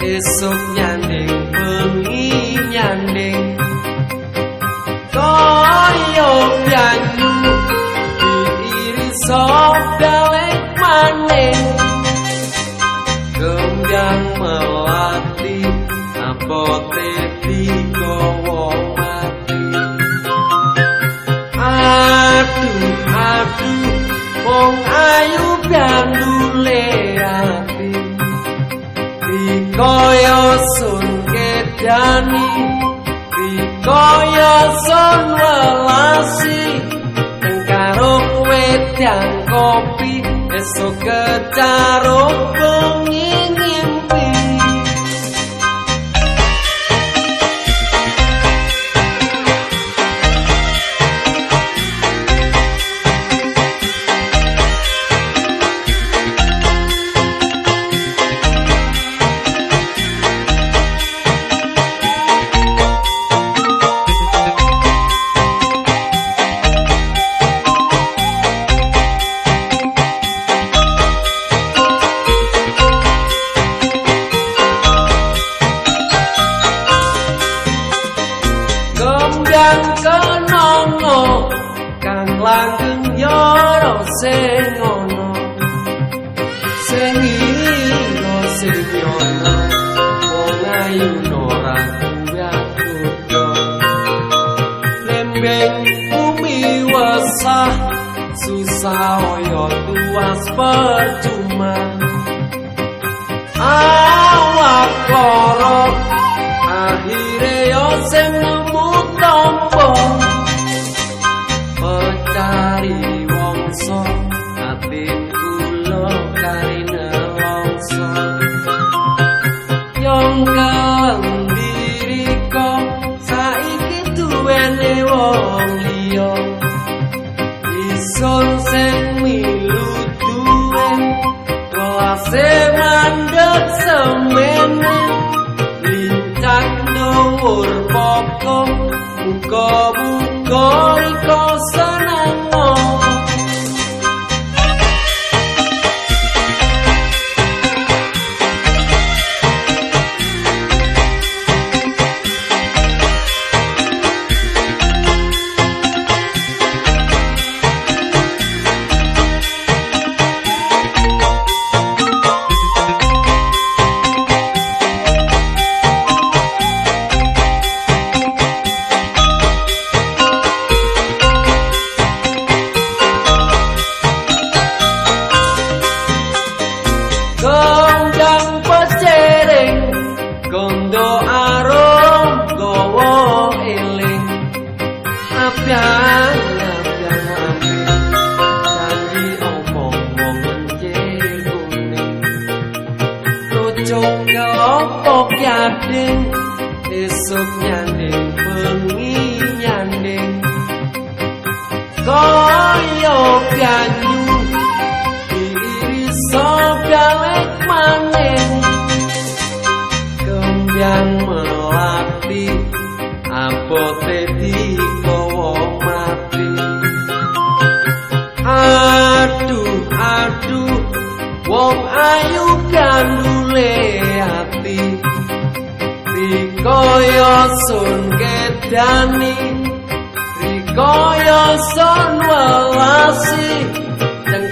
esuk nyanding bengi nyanding. Kaya banyu diiriso dalek maning. Gembyang melati apote aduh aduh wong ayu bandule dikaya sun kedani dikaya sun welasi karo wedang kopi esok kecaruk bengi Kenongo kang langgeng yoro sing ono sing iro sing yono wong ayu nora kuyakudo lembeng bumi wasah susah oyo tuas percuma kula kari nelongso yong kalembiriko saiki duwene wong liya isun sing milu duwe kelasé mandek semene lincah dhuwur pokok muga-muga riko kelompok yading Esok nyanding bengi nyanding. Koyo banyu Iriso galek maning. Gembyang melati Apote dikowo mati. Aduh, aduh Wong ayu gandule ati Rikoyo sun kedani Rikoyo sun welasi.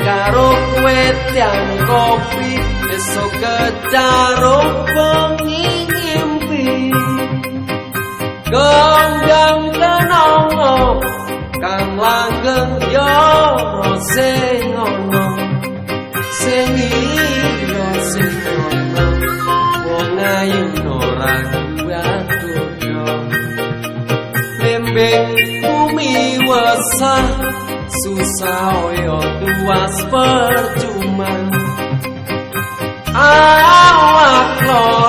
Karo wedang kopi esok kecaruk bengi ngimpi. Gondang kenongo kang langgeng yo sing ono. Sing iro sing lembeng bumi wasah susah oyo tuas percuma. Awak loro